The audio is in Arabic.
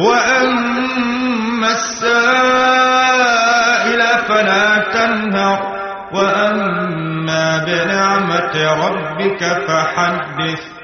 وأما السائل فلا تنهر. وأما بنعمة ربك فحدث.